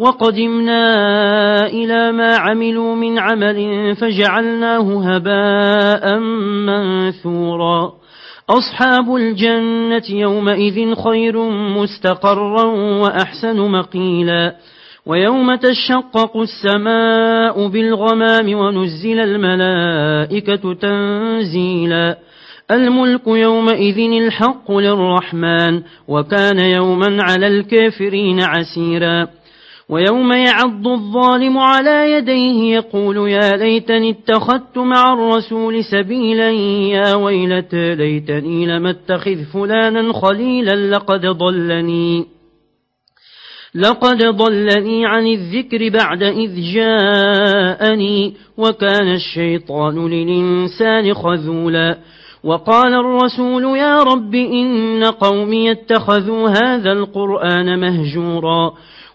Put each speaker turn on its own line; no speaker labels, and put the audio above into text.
وقدمنا إلى ما عملوا من عمل فجعلناه هباء منثورا. أصحاب الجنة يومئذ خير مستقرا وأحسن مقيلا. ويوم تشقق السماء بالغمام ونزل الملائكة تنزيلا. الملك يومئذ الحق للرحمن وكان يوما على الكافرين عسيرا. ويوم يعض الظالم على يديه يقول يا ليتني اتخذت مع الرسول سبيلا يا ويلت ليتني لم اتخذ فلانا خليلا لقد ضلني. لقد ضلني عن الذكر بعد إذ جاءني وكان الشيطان للإنسان خذولا. وقال الرسول يا رب إن قومي اتخذوا هذا القرآن مهجورا.